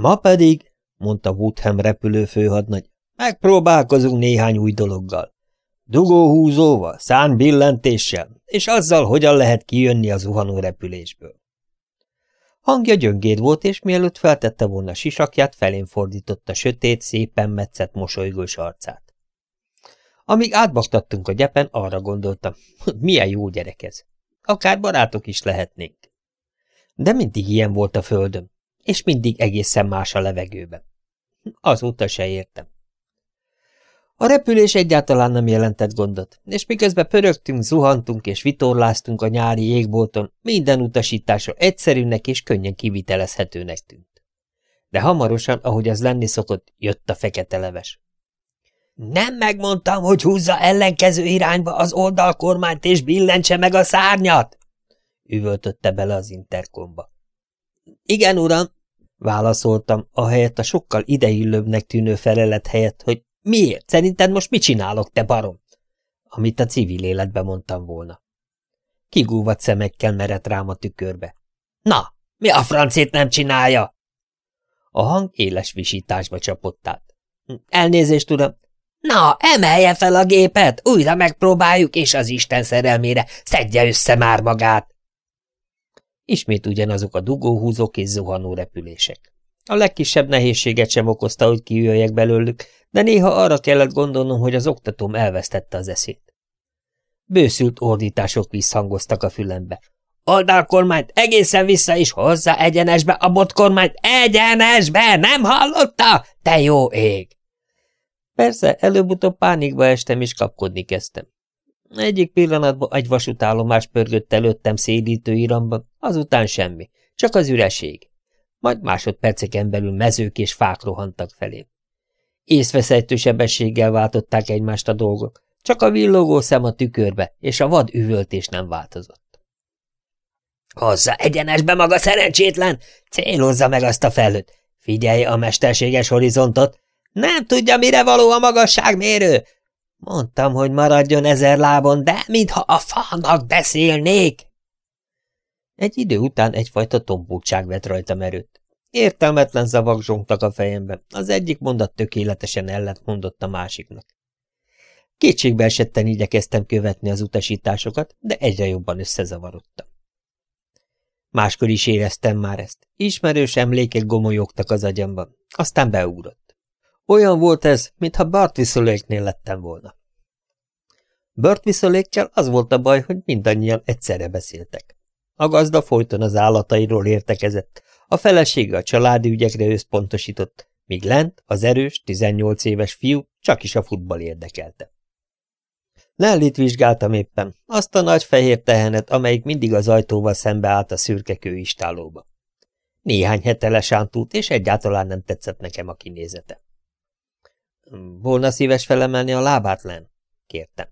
Ma pedig, mondta Woodham repülő főhadnagy, megpróbálkozunk néhány új dologgal. Dugóhúzóval, szánbillentéssel, és azzal, hogyan lehet kijönni a zuhanó repülésből. Hangja gyöngéd volt, és mielőtt feltette volna sisakját, felén fordította sötét, szépen metszett mosolygós arcát. Amíg átbaktattunk a gyepen, arra gondoltam, hogy milyen jó gyerek ez. Akár barátok is lehetnénk. De mindig ilyen volt a földön, és mindig egészen más a levegőben. Azóta se értem. A repülés egyáltalán nem jelentett gondot, és miközben pörögtünk, zuhantunk és vitorláztunk a nyári jégbolton, minden utasítása egyszerűnek és könnyen kivitelezhetőnek tűnt. De hamarosan, ahogy az lenni szokott, jött a fekete leves. Nem megmondtam, hogy húzza ellenkező irányba az oldalkormányt és billentse meg a szárnyat? üvöltötte bele az interkomba. Igen, uram, válaszoltam, ahelyett a sokkal ideillőbbnek tűnő felelet helyett, hogy Miért? Szerinted most mit csinálok, te barom? Amit a civil életben mondtam volna. Kigúvat szemekkel merett rám a tükörbe. Na, mi a francét nem csinálja? A hang éles visításba csapott át. Elnézést, uram. Na, emelje fel a gépet, újra megpróbáljuk, és az Isten szerelmére szedje össze már magát. Ismét ugyanazok a dugóhúzók és zuhanó repülések. A legkisebb nehézséget sem okozta, hogy kijöjjek belőlük, de néha arra kellett gondolnom, hogy az oktatóm elvesztette az eszét. Bőszült ordítások visszhangoztak a fülembe. Oldalkormányt egészen vissza is hozzá egyenesbe, a botkormányt egyenesbe, nem hallotta? Te jó ég! Persze, előbb-utóbb pánikba estem és kapkodni kezdtem. Egyik pillanatban egy vasútállomás pörgött előttem szédítő iramban, azután semmi, csak az üreség. Majd másodperceken belül mezők és fák rohantak felém. Észveszejtő sebességgel váltották egymást a dolgok, csak a villogó szem a tükörbe, és a vad üvöltés nem változott. Hozza egyenesbe maga szerencsétlen! Célozza meg azt a felőt! Figyelje a mesterséges horizontot! Nem tudja, mire való a magasságmérő! Mondtam, hogy maradjon ezer lábon, de mintha a fának beszélnék! Egy idő után egyfajta tompultság vett rajtam erőt. Értelmetlen zavak zsongtak a fejembe, az egyik mondat tökéletesen ellent mondott a másiknak. Kétségbe esetten igyekeztem követni az utasításokat, de egyre jobban összezavarodtam. Máskor is éreztem már ezt. Ismerős emlékek gomolyogtak az agyamban, aztán beugrott. Olyan volt ez, mintha Bart Viszolőknél lettem volna. Bart Viszolőkkel az volt a baj, hogy mindannyian egyszerre beszéltek. A gazda folyton az állatairól értekezett, a felesége a családi ügyekre összpontosított, míg lent az erős, 18 éves fiú csak is a futball érdekelte. Nellit vizsgáltam éppen, azt a nagy fehér tehenet, amelyik mindig az ajtóval szembe állt a szürke kőistálóba. Néhány hete lesántult, és egyáltalán nem tetszett nekem a kinézete. Volna szíves felemelni a lábát, len? kértem.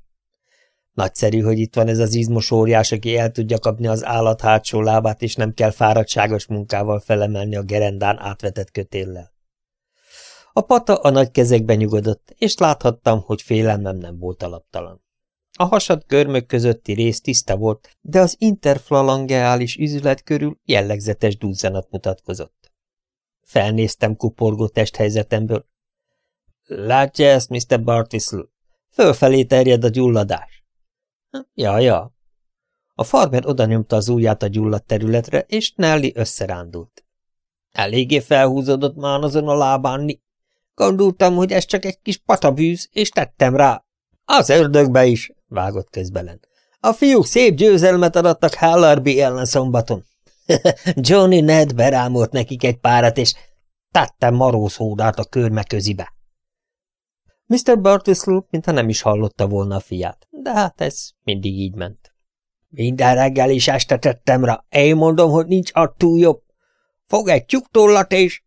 Nagyszerű, hogy itt van ez az izmos óriás, aki el tudja kapni az állat hátsó lábát, és nem kell fáradtságos munkával felemelni a gerendán átvetett kötéllel. A pata a nagy kezekben nyugodott, és láthattam, hogy félelmem nem volt alaptalan. A hasad körmök közötti rész tiszta volt, de az interflalangeális üzület körül jellegzetes duzzanat mutatkozott. Felnéztem kuporgó testhelyzetemből. Látja ezt, Mr. Bartisl? Fölfelé terjed a gyulladás. Ja, ja. A farmer oda nyomta az ujját a gyulladt területre, és Nelly összerándult. Eléggé felhúzódott már azon a lábán. Gondoltam, hogy ez csak egy kis patabűz, és tettem rá. Az ördögbe is, vágott közbelen. A fiúk szép győzelmet adattak Hallarby ellen szombaton. Johnny Ned berámolt nekik egy párat, és tettem marózhódát a körme közibe. Mr. Bartislew, mintha nem is hallotta volna a fiát, de hát ez mindig így ment. Minden reggel is este tettem rá, én mondom, hogy nincs a túl jobb. Fog egy tyúktollat és...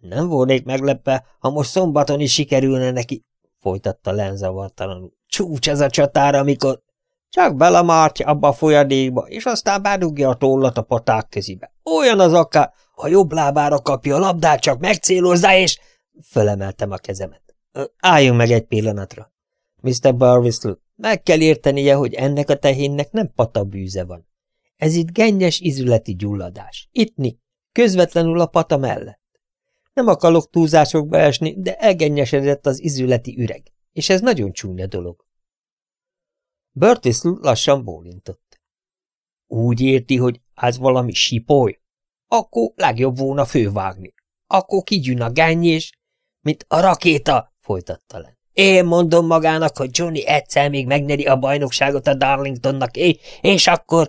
Nem volnék meglepve, ha most szombaton is sikerülne neki, folytatta lenzavartalanul. Csúcs ez a csatára, amikor... Csak belemártja abba a folyadékba, és aztán bedugja a tollat a paták közibe. Olyan az akár, ha jobb lábára kapja a labdát, csak megcélozza, és... Fölemeltem a kezemet. Álljunk meg egy pillanatra. Mr. Barwistle, meg kell értenie, hogy ennek a tehénnek nem patabűze van. Ez itt gennyes izületi gyulladás. Ittni, közvetlenül a pata mellett. Nem akarok túlzásokba esni, de elgennyesedett az izületi üreg, és ez nagyon csúnya dolog. Burt Whistle lassan bólintott. Úgy érti, hogy ez valami sipoly? Akkor legjobb volna fővágni. Akkor kigyűn a gánny és... Mint a rakéta, folytatta le. Én mondom magának, hogy Johnny egyszer még megnyeri a bajnokságot a Darlingtonnak, és akkor...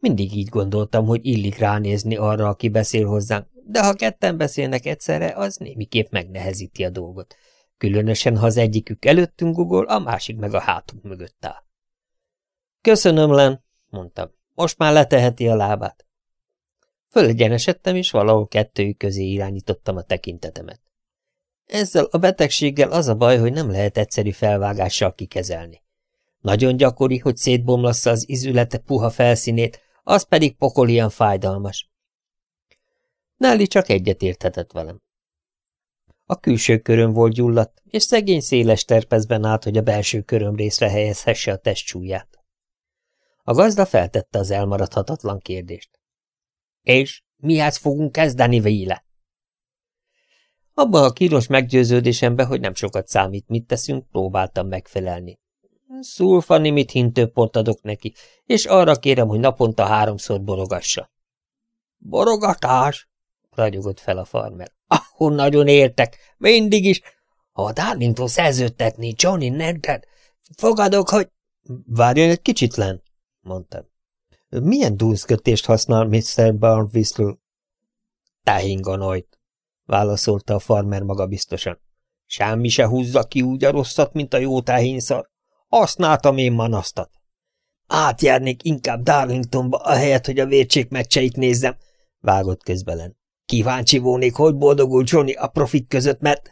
Mindig így gondoltam, hogy illik ránézni arra, aki beszél hozzánk, de ha ketten beszélnek egyszerre, az némiképp megnehezíti a dolgot. Különösen, ha az egyikük előttünk gugol, a másik meg a hátunk mögött áll. Köszönöm, Len, mondtam. Most már leteheti a lábát. Fölegyenesedtem, és valahol kettőjük közé irányítottam a tekintetemet. Ezzel a betegséggel az a baj, hogy nem lehet egyszerű felvágással kikezelni. Nagyon gyakori, hogy szétbomlassza az izülete puha felszínét, az pedig pokolian fájdalmas. Nelly csak egyet érthetett velem. A külső köröm volt gyulladt, és szegény széles terpezben állt, hogy a belső köröm részre helyezhesse a testsúlyát. A gazda feltette az elmaradhatatlan kérdést. És mihez fogunk kezdeni véle? Abban a kíros meggyőződésembe, hogy nem sokat számít, mit teszünk, próbáltam megfelelni. Szulfanimit hintőport adok neki, és arra kérem, hogy naponta háromszor borogassa. Borogatás? ragyogott fel a farmer. Ahol nagyon értek, mindig is. Ha a Darlington szerződtetni Johnny Nedred, fogadok, hogy... Várjon egy kicsit, len, mondtam. Milyen dúzkötést használ Mr. Barn Whistle? Válaszolta a farmer maga biztosan. Semmi se húzza ki úgy a rosszat, mint a jó tehénszar. Használtam én manasztat. Átjárnék inkább Darlingtonba, ahelyett, hogy a vércsék meccseit nézzem, vágott közbelen. Kíváncsi volnék, hogy boldogul Johnny a profit között, mert...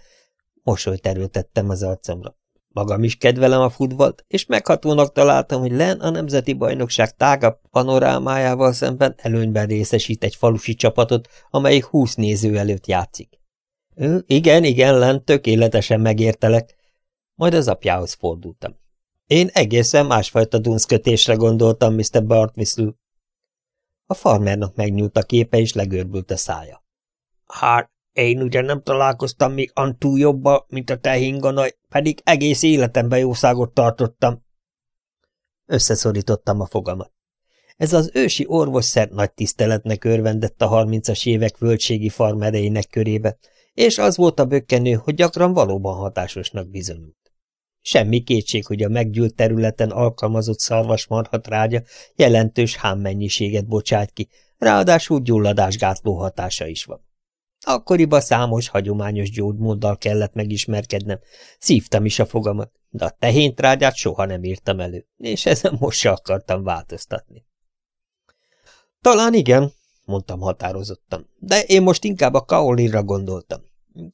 Mosolyt erőtettem az arcomra. Magam is kedvelem a futballt, és meghatónak találtam, hogy Len a Nemzeti Bajnokság tágabb panorámájával szemben előnyben részesít egy falusi csapatot, amelyik húsz néző előtt játszik. Igen, igen, Len, tökéletesen megértelek. Majd az apjához fordultam. Én egészen másfajta dunszkötésre gondoltam, Mr. Bartwhistle. A farmernak megnyúlt a képe, és legörbült a szája. Hát, én ugye nem találkoztam még antú jobba, mint a tehinganaj, pedig egész életemben jószágot tartottam. Összeszorítottam a fogamat. Ez az ősi orvosszer nagy tiszteletnek örvendett a harmincas évek völtségi farmereinek körébe, és az volt a bökkenő, hogy gyakran valóban hatásosnak bizonyult. Semmi kétség, hogy a meggyűlt területen alkalmazott szarvasmarha trágya jelentős hámmennyiséget bocsát ki, ráadásul gyulladásgátló hatása is van. Akkoriban számos hagyományos gyógymóddal kellett megismerkednem, szívtam is a fogamat, de a tehéntrágyát soha nem írtam elő, és ezen most se akartam változtatni. Talán igen, mondtam határozottan, de én most inkább a kaolira gondoltam.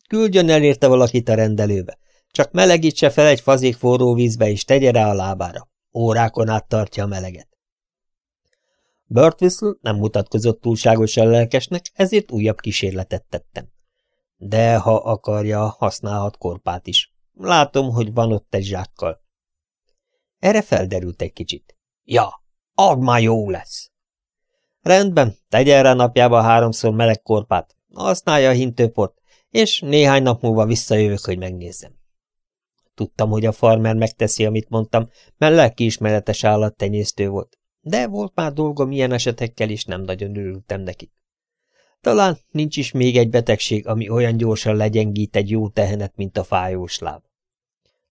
Küldjön el érte valakit a rendelőbe, csak melegítse fel egy fazék forró vízbe, és tegye rá a lábára. Órákon át tartja a meleget. Burt Whistle nem mutatkozott túlságosan lelkesnek, ezért újabb kísérletet tettem. De ha akarja, használhat korpát is. Látom, hogy van ott egy zsákkal. Erre felderült egy kicsit. Ja, az már jó lesz. Rendben, tegye rá napjába háromszor meleg korpát, használja a hintőport, és néhány nap múlva visszajövök, hogy megnézzem. Tudtam, hogy a farmer megteszi, amit mondtam, mert lelkiismeretes állattenyésztő volt. De volt már dolgom ilyen esetekkel, és nem nagyon örültem nekik. Talán nincs is még egy betegség, ami olyan gyorsan legyengít egy jó tehenet, mint a fájós láb.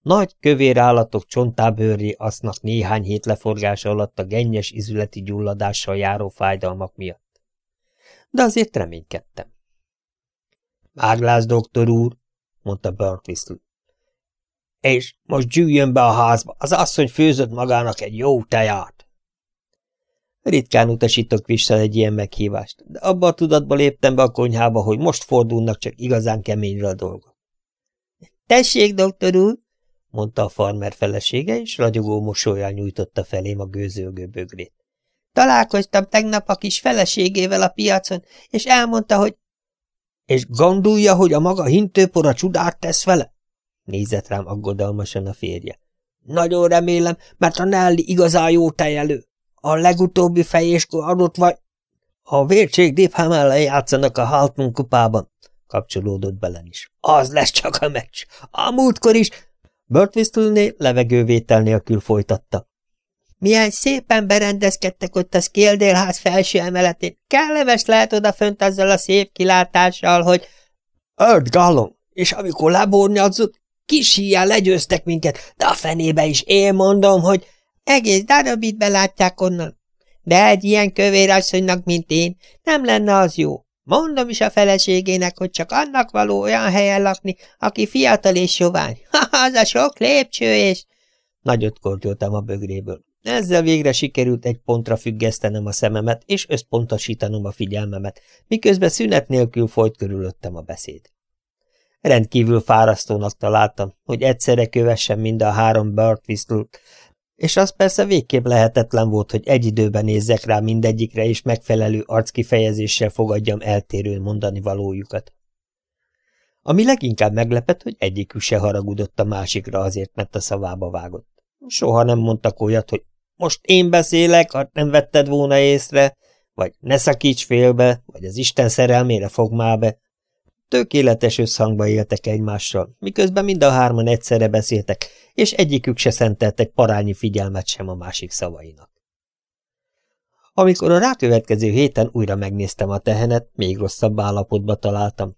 Nagy, kövér állatok csontábőrré asznak néhány hét leforgása alatt a gennyes izületi gyulladással járó fájdalmak miatt. De azért reménykedtem. Máglász, doktor úr, mondta Burt Whistle. És most gyűjjön be a házba, az asszony főzött magának egy jó teját. Ritkán utasítok vissza egy ilyen meghívást, de abba a tudatba léptem be a konyhába, hogy most fordulnak csak igazán keményre a dolgok. Tessék, doktor úr, mondta a farmer felesége, és ragyogó mosolyán nyújtotta felém a gőzölgő bögrét. Találkoztam tegnap a kis feleségével a piacon, és elmondta, hogy... És gondolja, hogy a maga hintőpora csudát tesz vele? Nézett rám aggodalmasan a férje. Nagyon remélem, mert a Nelly igazán jó tejelő. A legutóbbi fejéskor adott vagy... A vértség Diphamel játszanak a Halton kupában. kapcsolódott belen is. Az lesz csak a meccs. A múltkor is... Burt Whistlené levegővétel nélkül folytatta. Milyen szépen berendezkedtek ott a Skildélház felső emeletén. Kellemes lehet odafönt azzal a szép kilátással, hogy... Öt gallon! És amikor lebornyadzott, kis híjjel legyőztek minket, de a fenébe is én mondom, hogy egész darabit belátják onnan. De egy ilyen kövér asszonynak, mint én, nem lenne az jó. Mondom is a feleségének, hogy csak annak való olyan helyen lakni, aki fiatal és jovány. Ha, az a sok lépcső és... Nagyot kortyoltam a bögréből. Ezzel végre sikerült egy pontra függesztenem a szememet, és összpontosítanom a figyelmemet, miközben szünet nélkül folyt körülöttem a beszéd. Rendkívül fárasztónak találtam, hogy egyszerre kövessem mind a három Burt és az persze végképp lehetetlen volt, hogy egy időben nézzek rá mindegyikre, és megfelelő arckifejezéssel fogadjam eltérő mondani valójukat. Ami leginkább meglepett, hogy egyikük se haragudott a másikra azért, mert a szavába vágott. Soha nem mondtak olyat, hogy most én beszélek, ha nem vetted volna észre, vagy ne szakíts félbe, vagy az Isten szerelmére fog már be. Tökéletes összhangba éltek egymással, miközben mind a hárman egyszerre beszéltek, és egyikük se szentelt egy parányi figyelmet sem a másik szavainak. Amikor a rákövetkező héten újra megnéztem a tehenet, még rosszabb állapotba találtam.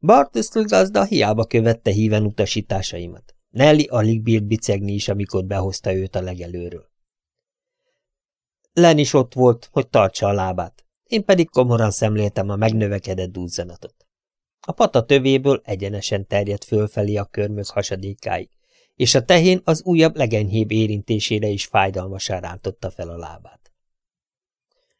Bartusztl gazda hiába követte híven utasításaimat. Nelly alig bírt bicegni is, amikor behozta őt a legelőről. Len is ott volt, hogy tartsa a lábát, én pedig komoran szemléltem a megnövekedett duzzanatot. A pata tövéből egyenesen terjedt fölfelé a körmök hasadékáig, és a tehén az újabb legenyhébb érintésére is fájdalmasan rántotta fel a lábát.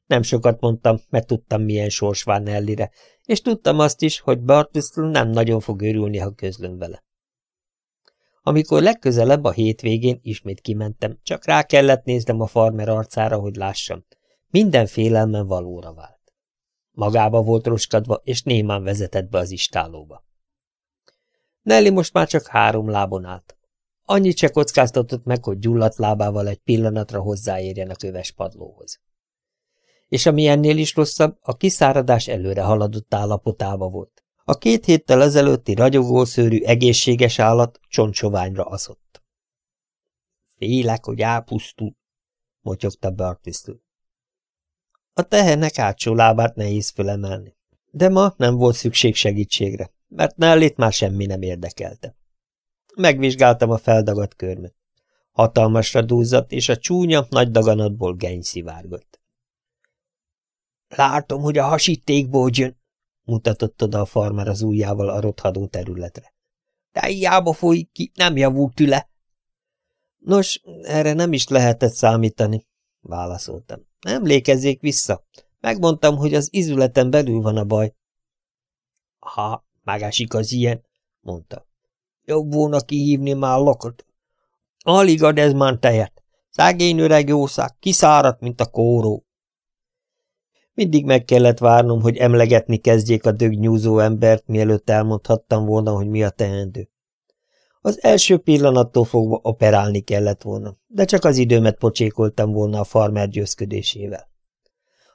Nem sokat mondtam, mert tudtam, milyen sors vár Nellire, és tudtam azt is, hogy Bartistl nem nagyon fog örülni, ha közlöm vele. Amikor legközelebb a hétvégén ismét kimentem, csak rá kellett néznem a farmer arcára, hogy lássam. Minden félelmen valóra vált. Magába volt roskadva, és némán vezetett be az istálóba. Nelly most már csak három lábon állt. Annyit se kockáztatott meg, hogy gyulladt lábával egy pillanatra hozzáérjen a köves padlóhoz. És ami ennél is rosszabb, a kiszáradás előre haladott állapotába volt. A két héttel ezelőtti ragyogószőrű egészséges állat csontsoványra aszott. Félek, hogy elpusztul, motyogta Bartwisley. A tehenek átsó lábát nehéz fölemelni. De ma nem volt szükség segítségre, mert Nellit már semmi nem érdekelte. Megvizsgáltam a feldagadt körmöt. Hatalmasra dúzzadt, és a csúnya, nagy daganatból geny szivárgott. Látom, hogy a hasítékból jön, mutatott oda a farmer az ujjával a rothadó területre. De hiába folyik ki, nem javult tüle. Nos, erre nem is lehetett számítani, válaszoltam. Emlékezzék vissza. Megmondtam, hogy az izületen belül van a baj. Ha, megesik az ilyen, mondta. Jobb volna kihívni már lokot. Alig ad ez már tejet. Szegény öreg jószág, kiszáradt, mint a kóró. Mindig meg kellett várnom, hogy emlegetni kezdjék a dögnyúzó embert, mielőtt elmondhattam volna, hogy mi a teendő. Az első pillanattól fogva operálni kellett volna, de csak az időmet pocsékoltam volna a farmer győzködésével.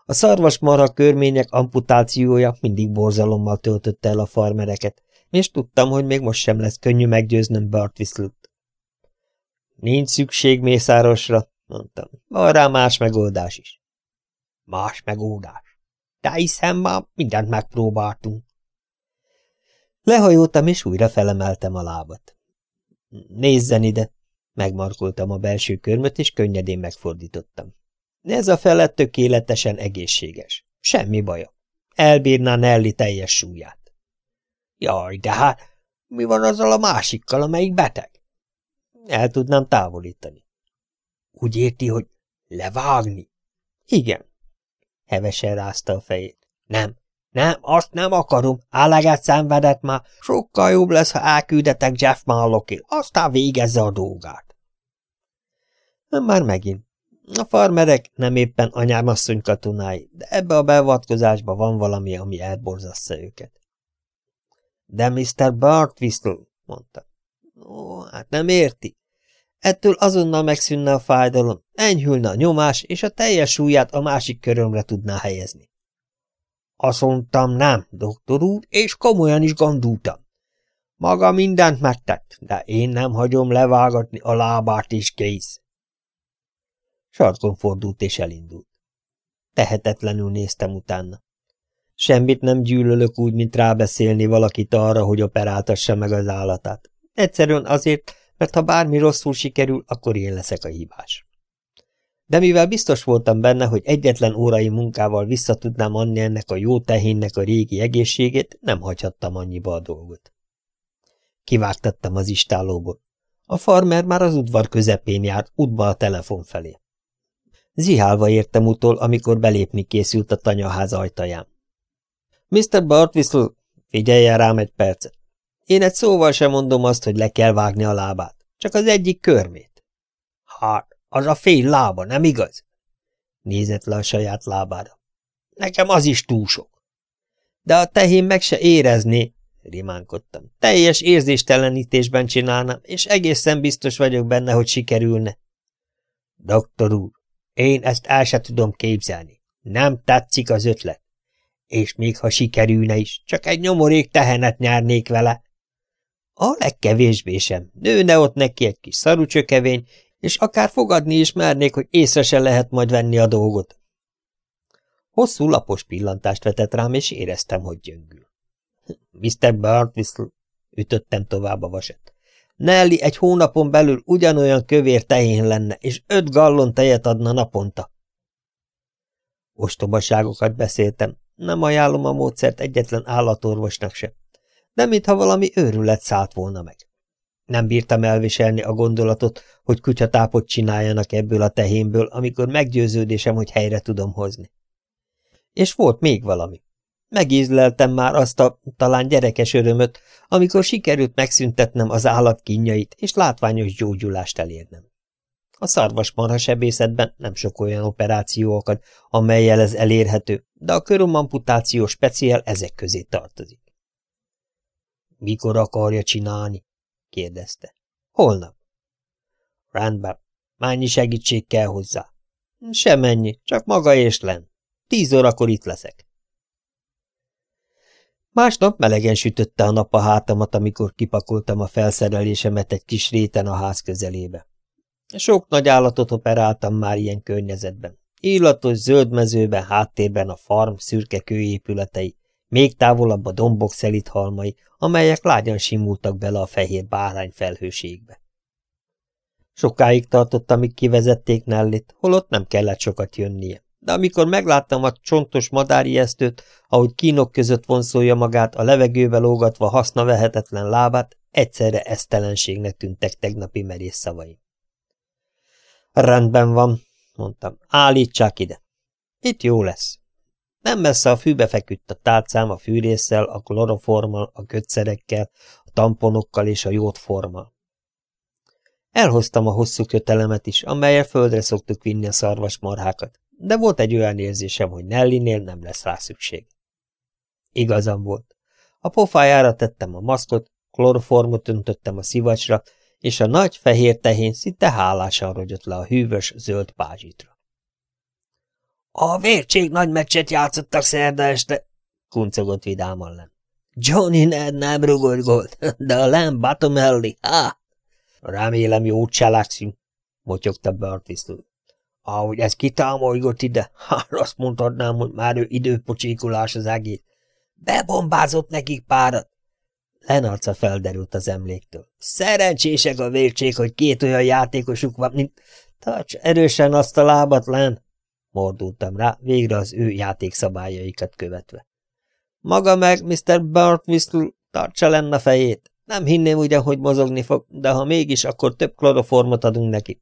A szarvasmarha körmények amputációja mindig borzalommal töltötte el a farmereket, és tudtam, hogy még most sem lesz könnyű meggyőznöm Bart Whistlut. Nincs szükség mészárosra, mondtam. Van rá más megoldás is. Más megoldás? De hiszem már mindent megpróbáltunk. Lehajoltam, és újra felemeltem a lábat. Nézzen ide! Megmarkoltam a belső körmöt, és könnyedén megfordítottam. Ez a fele tökéletesen egészséges. Semmi baja. Elbírná Nelly teljes súlyát. Jaj, de hát mi van azzal a másikkal, amelyik beteg? El tudnám távolítani. Úgy érti, hogy levágni? Igen. Hevesen rázta a fejét. Nem, nem, azt nem akarom. Álegát szenvedett már. Sokkal jobb lesz, ha elküldetek Jeff Mallockért. Aztán végezze a dolgát. Már megint. A farmerek nem éppen anyámasszony katonái, de ebbe a beavatkozásba van valami, ami elborzasztja őket. De Mr. Bart Whistle, mondta. Ó, hát nem érti. Ettől azonnal megszűnne a fájdalom, enyhülne a nyomás, és a teljes súlyát a másik körömre tudná helyezni. Azt mondtam, nem, doktor úr, és komolyan is gondoltam. Maga mindent megtett, de én nem hagyom levágatni a lábát is kész. Sarkon fordult és elindult. Tehetetlenül néztem utána. Semmit nem gyűlölök úgy, mint rábeszélni valakit arra, hogy operáltassa meg az állatát. Egyszerűen azért, mert ha bármi rosszul sikerül, akkor én leszek a hibás. De mivel biztos voltam benne, hogy egyetlen órai munkával vissza tudnám adni ennek a jó tehénnek a régi egészségét, nem hagyhattam annyiba a dolgot. Kivágtattam az istálóból. A farmer már az udvar közepén járt, útba a telefon felé. Zihálva értem utol, amikor belépni készült a tanyaház ajtaján. Mr. Bartwistle, figyeljen rám egy percet. Én egy szóval sem mondom azt, hogy le kell vágni a lábát, csak az egyik körmét. Hát, az a fél lába, nem igaz? Nézett le a saját lábára. Nekem az is túl sok. De a tehén meg se érezné, rimánkodtam. Teljes érzéstelenítésben csinálnám, és egészen biztos vagyok benne, hogy sikerülne. Doktor úr, én ezt el se tudom képzelni. Nem tetszik az ötlet. És még ha sikerülne is, csak egy nyomorék tehenet nyárnék vele. A legkevésbé sem. Nőne ott neki egy kis szarucsökevény, és akár fogadni is mernék, hogy észre se lehet majd venni a dolgot. Hosszú lapos pillantást vetett rám, és éreztem, hogy gyöngül. Mr. Bartwistle, ütöttem tovább a vaset. Nelly egy hónapon belül ugyanolyan kövér tehén lenne, és öt gallon tejet adna naponta. Ostobaságokat beszéltem, nem ajánlom a módszert egyetlen állatorvosnak se, de mintha valami őrület szállt volna meg. Nem bírtam elviselni a gondolatot, hogy kutyatápot csináljanak ebből a tehénből, amikor meggyőződésem, hogy helyre tudom hozni. És volt még valami. Megízleltem már azt a talán gyerekes örömöt, amikor sikerült megszüntetnem az állat kínjait, és látványos gyógyulást elérnem. A szarvasmarha sebészetben nem sok olyan operációkat, amelyel ez elérhető, de a körömamputáció speciál ezek közé tartozik. Mikor akarja csinálni? Kérdezte. Holnap. Rendben. Mennyi segítség kell hozzá? Semennyi, csak maga és len. Tíz órakor itt leszek. Másnap melegen sütötte a nap a hátamat, amikor kipakoltam a felszerelésemet egy kis réten a ház közelébe. Sok nagy állatot operáltam már ilyen környezetben. Illatos zöld mezőben, háttérben a farm szürke kőépületei, még távolabb a dombok szelit halmai, amelyek lágyan simultak bele a fehér bárány felhőségbe. Sokáig tartott, amíg kivezették Nellit, holott nem kellett sokat jönnie de amikor megláttam a csontos madárijesztőt, ahogy kínok között vonszolja magát, a levegőbe lógatva haszna vehetetlen lábát, egyszerre esztelenségnek tűntek tegnapi merész szavaim. Rendben van, mondtam, állítsák ide. Itt jó lesz. Nem messze a fűbe feküdt a tálcám a fűrészsel, a kloroformmal, a kötszerekkel, a tamponokkal és a jótformmal. Elhoztam a hosszú kötelemet is, amelyel földre szoktuk vinni a szarvasmarhákat de volt egy olyan érzésem, hogy Nellinél nem lesz rá szükség. Igazam volt. A pofájára tettem a maszkot, kloroformot öntöttem a szivacsra, és a nagy fehér tehén szinte hálásan rogyott le a hűvös zöld pázsitra. A vértség nagy meccset játszottak szerda este, kuncogott vidáman len. Johnny Ned nem rugott gólt, de a Lamb Bottom ha! Remélem jót cselekszünk, motyogta Bart ahogy ez kitámolygott ide, hát azt mondhatnám, hogy már ő időpocsékolás az egész. Bebombázott nekik párat. Lenarca felderült az emléktől. Szerencsések a vértség, hogy két olyan játékosuk van, mint... Tarts erősen azt a lábat, Len! Mordultam rá, végre az ő játékszabályaikat követve. Maga meg, Mr. Bart Whistle, tartsa lenne a fejét. Nem hinném ugyan, hogy mozogni fog, de ha mégis, akkor több kloroformot adunk neki.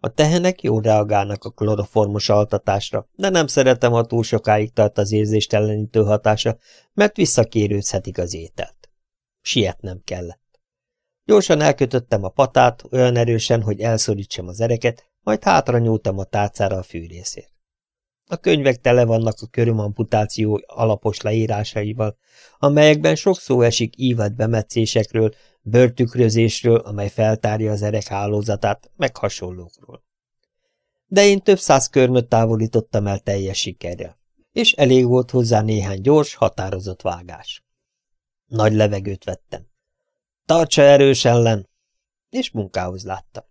A tehenek jól reagálnak a kloroformos altatásra, de nem szeretem, ha túl sokáig tart az érzéstelenítő hatása, mert visszakérőzhetik az ételt. Sietnem kellett. Gyorsan elkötöttem a patát, olyan erősen, hogy elszorítsam az ereket, majd hátra nyúltam a tárcára a fűrészért. A könyvek tele vannak a körömamputáció alapos leírásaival, amelyekben sok szó esik ívet bemetszésekről, bőrtükrözésről, amely feltárja az erek hálózatát, meg hasonlókról. De én több száz körmöt távolítottam el teljes sikerrel. és elég volt hozzá néhány gyors, határozott vágás. Nagy levegőt vettem. Tartsa erős ellen! És munkához láttam.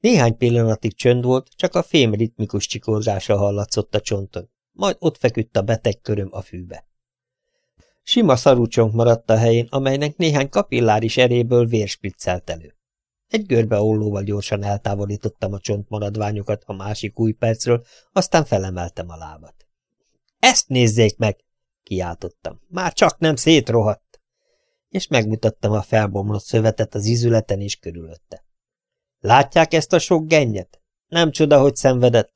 Néhány pillanatig csönd volt, csak a fém ritmikus csikorgása hallatszott a csonton, majd ott feküdt a beteg köröm a fűbe. Sima szarúcsonk maradt a helyén, amelynek néhány kapilláris eréből vér elő. Egy görbe ollóval gyorsan eltávolítottam a csontmaradványokat a másik új percről, aztán felemeltem a lábat. – Ezt nézzék meg! – kiáltottam. – Már csak nem szétrohadt! És megmutattam a felbomlott szövetet az izületen és körülötte. – Látják ezt a sok gennyet? Nem csoda, hogy szenvedett.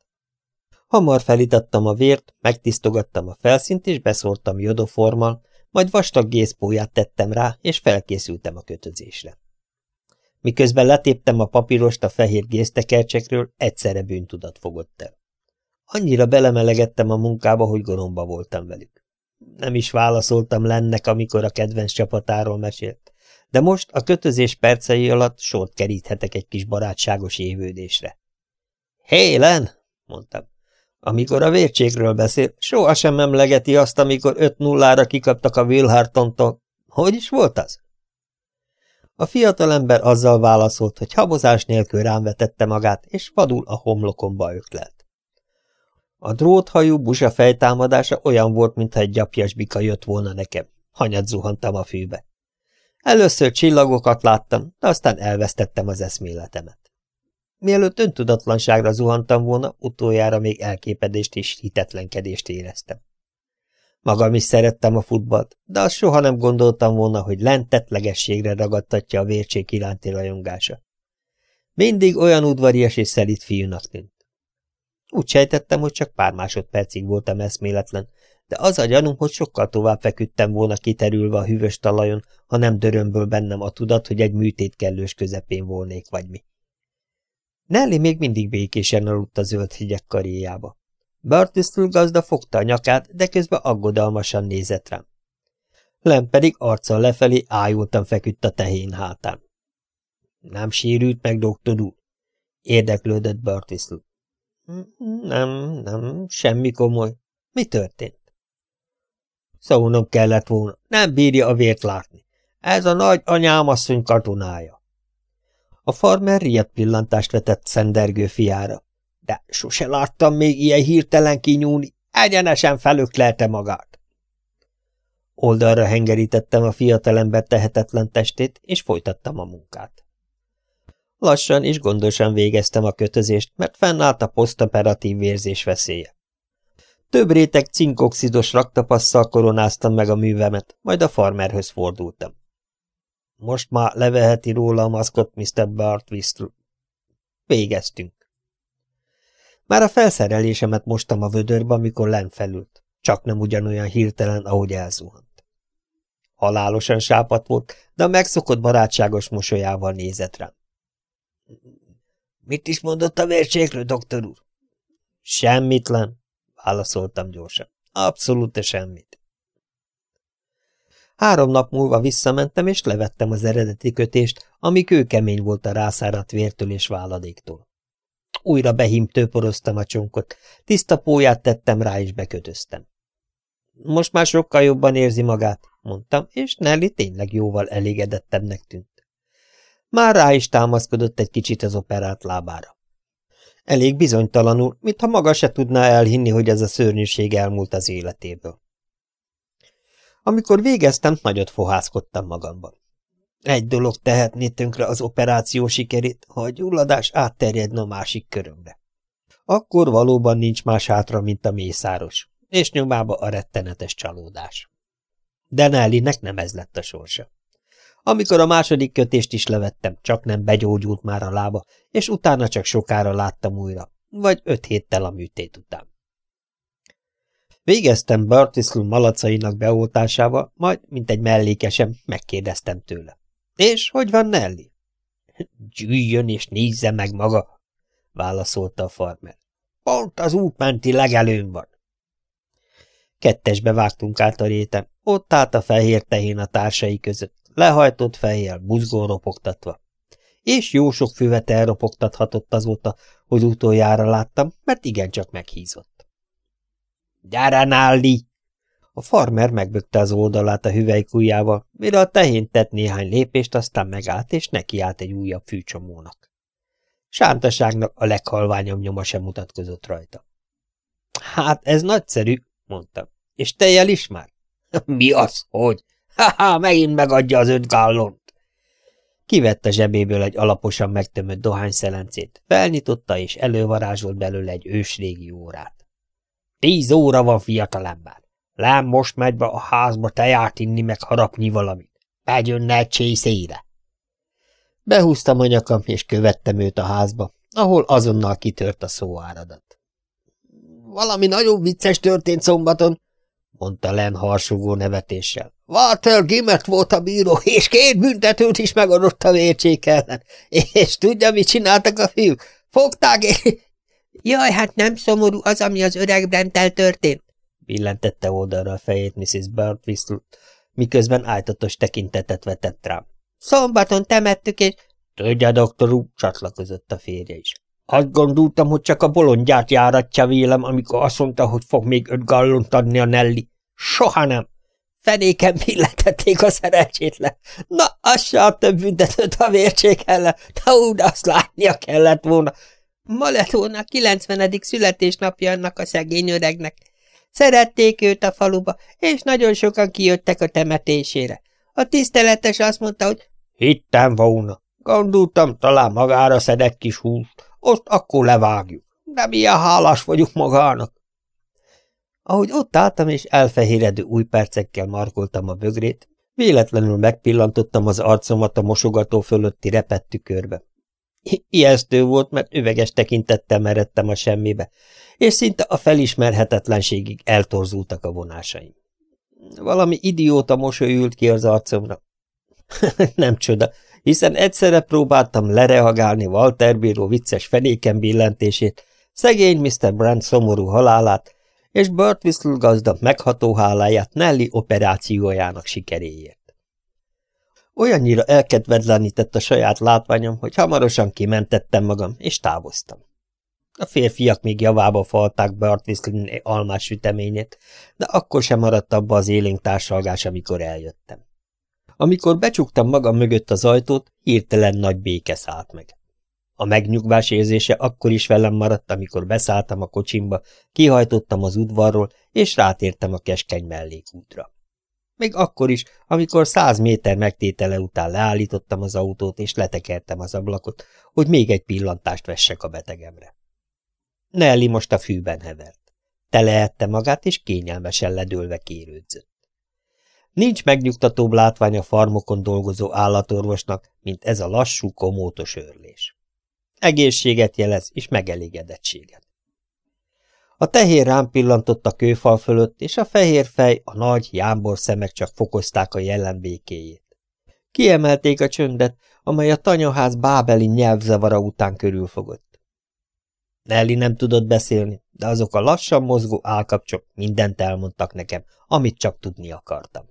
Hamar felítattam a vért, megtisztogattam a felszínt, és beszórtam jodoformal, majd vastag gészpóját tettem rá, és felkészültem a kötözésre. Miközben letéptem a papírost a fehér géztekercsekről, egyszerre bűntudat fogott el. Annyira belemelegettem a munkába, hogy goromba voltam velük. Nem is válaszoltam lennek, amikor a kedvenc csapatáról mesélt, de most a kötözés percei alatt sort keríthetek egy kis barátságos évődésre. Hé, Len! mondtam. Amikor a vértségről beszél, sohasem emlegeti azt, amikor öt nullára kikaptak a Wilhartontól. Hogy is volt az? A fiatalember azzal válaszolt, hogy habozás nélkül rám vetette magát, és vadul a homlokomba öklelt. A dróthajú busa fejtámadása olyan volt, mintha egy gyapjas bika jött volna nekem. Hanyat zuhantam a fűbe. Először csillagokat láttam, de aztán elvesztettem az eszméletemet. Mielőtt öntudatlanságra zuhantam volna, utoljára még elképedést és hitetlenkedést éreztem. Magam is szerettem a futballt, de azt soha nem gondoltam volna, hogy lentetlegességre ragadtatja a vértség iránti rajongása. Mindig olyan udvarias és szelít fiúnak tűnt. Úgy sejtettem, hogy csak pár másodpercig voltam eszméletlen, de az a gyanúm, hogy sokkal tovább feküdtem volna kiterülve a hűvös talajon, ha nem dörömből bennem a tudat, hogy egy műtét kellős közepén volnék, vagy mi. Nelly még mindig békésen aludt a zöld hegyek karjába. Bartisztul gazda fogta a nyakát, de közben aggodalmasan nézett rám. Lem pedig arccal lefelé ájultan feküdt a tehén hátán. Nem sérült meg, doktor úr? Érdeklődött Bartisztl. Nem, nem, semmi komoly. Mi történt? Szólnom kellett volna, nem bírja a vért látni. Ez a nagy anyámasszony katonája. A farmer riadt pillantást vetett szendergő fiára de sose láttam még ilyen hirtelen kinyúlni, egyenesen felöklelte magát. Oldalra hengerítettem a fiatalember tehetetlen testét, és folytattam a munkát. Lassan és gondosan végeztem a kötözést, mert fennállt a posztoperatív vérzés veszélye. Több réteg cinkoxidos raktapasszal koronáztam meg a művemet, majd a farmerhöz fordultam. Most már leveheti róla a maszkot, Mr. Bart Wistl. Végeztünk. Már a felszerelésemet mostam a vödörbe, amikor len felült. Csak nem ugyanolyan hirtelen, ahogy elzuhant. Halálosan sápat volt, de a megszokott barátságos mosolyával nézett rám. Mit is mondott a vérségről, doktor úr? Semmit, len, válaszoltam gyorsan. Abszolút semmit. Három nap múlva visszamentem, és levettem az eredeti kötést, ami kőkemény volt a rászáradt vértől és váladéktól. Újra behimtőporoztam a csonkot, tiszta póját tettem rá, és bekötöztem. Most már sokkal jobban érzi magát, mondtam, és Nelly tényleg jóval elégedettebbnek tűnt. Már rá is támaszkodott egy kicsit az operált lábára. Elég bizonytalanul, mintha maga se tudná elhinni, hogy ez a szörnyűség elmúlt az életéből. Amikor végeztem, nagyot fohászkodtam magamban. Egy dolog tehetné tönkre az operáció sikerét, ha a gyulladás átterjedne a másik körömre. Akkor valóban nincs más hátra, mint a mészáros, és nyomába a rettenetes csalódás. De Nellynek nem ez lett a sorsa. Amikor a második kötést is levettem, csak nem begyógyult már a lába, és utána csak sokára láttam újra, vagy öt héttel a műtét után. Végeztem Bartiszlum malacainak beoltásával, majd, mint egy mellékesem, megkérdeztem tőle. És hogy van Nelly? Gyűjjön és nézze meg maga, válaszolta a farmer. Pont az útmenti legelőn van. Kettesbe vágtunk át a réten, ott állt a fehér tehén a társai között, lehajtott fejjel, buzgón ropogtatva. És jó sok füvet elropogtathatott azóta, hogy utoljára láttam, mert igencsak meghízott. Gyere, Náldi! A farmer megbökte az oldalát a hüvelykujjával, mire a tehén tett néhány lépést, aztán megállt, és nekiállt egy újabb fűcsomónak. Sántaságnak a leghalványabb nyoma sem mutatkozott rajta. Hát ez nagyszerű, mondtam. És tejjel is már? Mi az, hogy? Ha-ha, megint megadja az öt gállont. Kivette zsebéből egy alaposan megtömött dohányszelencét, felnyitotta és elővarázsolt belőle egy ősrégi órát. Tíz óra van, fiatalember. Lám most megy be a házba teját inni, meg harapni valamit. Megyönne egy csészére. Behúztam a nyakam, és követtem őt a házba, ahol azonnal kitört a szóáradat. Valami nagyon vicces történt szombaton, mondta Len harsogó nevetéssel. Walter Gimmert volt a bíró, és két büntetőt is megadott a vércsék ellen. És tudja, mit csináltak a fiúk? Fogták és... Jaj, hát nem szomorú az, ami az öreg Brentel történt, billentette oldalra a fejét Mrs. Burtwhistle, miközben ájtatos tekintetet vetett rám. Szombaton temettük, és... Tudja, doktor úr, csatlakozott a férje is. Azt gondoltam, hogy csak a bolondját járatja vélem, amikor azt mondta, hogy fog még öt gallont adni a Nelly. Soha nem. Fenéken billentették a szerencsétlen. Na, az se a több büntetőt a vértség ellen, de úgy azt látnia kellett volna. Ma lett volna a 90. születésnapja annak a szegény öregnek. Szerették őt a faluba, és nagyon sokan kijöttek a temetésére. A tiszteletes azt mondta, hogy hittem volna. Gondoltam, talán magára szedett kis húst. Azt akkor levágjuk. De milyen hálás vagyok magának. Ahogy ott álltam és elfehéredő új percekkel markoltam a bögrét, véletlenül megpillantottam az arcomat a mosogató fölötti repett tükörbe. Ijesztő volt, mert üveges tekintettel meredtem a semmibe, és szinte a felismerhetetlenségig eltorzultak a vonásaim. Valami idióta mosoly ült ki az arcomra. Nem csoda, hiszen egyszerre próbáltam lereagálni Walter bíró vicces fenéken billentését, szegény Mr. Brand szomorú halálát, és Burt Whistle gazda megható háláját Nelly operációjának sikeréért. Olyannyira elkedvedlenített a saját látványom, hogy hamarosan kimentettem magam, és távoztam. A férfiak még javába falták Burt Whistle almás süteményét, de akkor sem maradt abba az élénk társalgás, amikor eljöttem. Amikor becsuktam magam mögött az ajtót, hirtelen nagy béke szállt meg. A megnyugvás érzése akkor is velem maradt, amikor beszálltam a kocsimba, kihajtottam az udvarról, és rátértem a keskeny mellékútra. Még akkor is, amikor száz méter megtétele után leállítottam az autót, és letekertem az ablakot, hogy még egy pillantást vessek a betegemre. Nelly most a fűben hevert. Teleette magát, és kényelmesen ledőlve kérődzött. Nincs megnyugtatóbb látvány a farmokon dolgozó állatorvosnak, mint ez a lassú, komótos örlés. Egészséget jelez, és megelégedettséget. A tehér rám pillantott a kőfal fölött, és a fehér fej, a nagy, jámbor szemek csak fokozták a jelen békéjét. Kiemelték a csöndet, amely a tanyaház bábeli nyelvzavara után körülfogott. Nelly nem tudott beszélni, de azok a lassan mozgó állkapcsok mindent elmondtak nekem, amit csak tudni akartam.